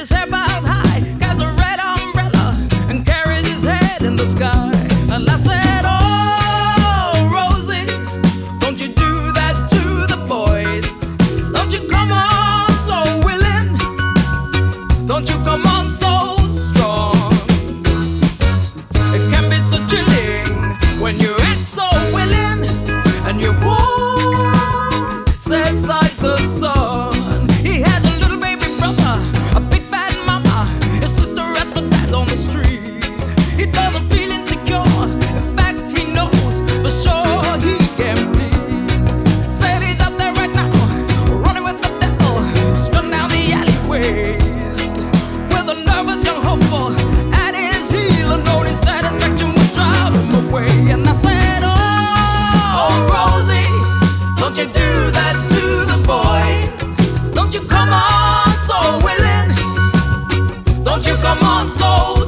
is about come on so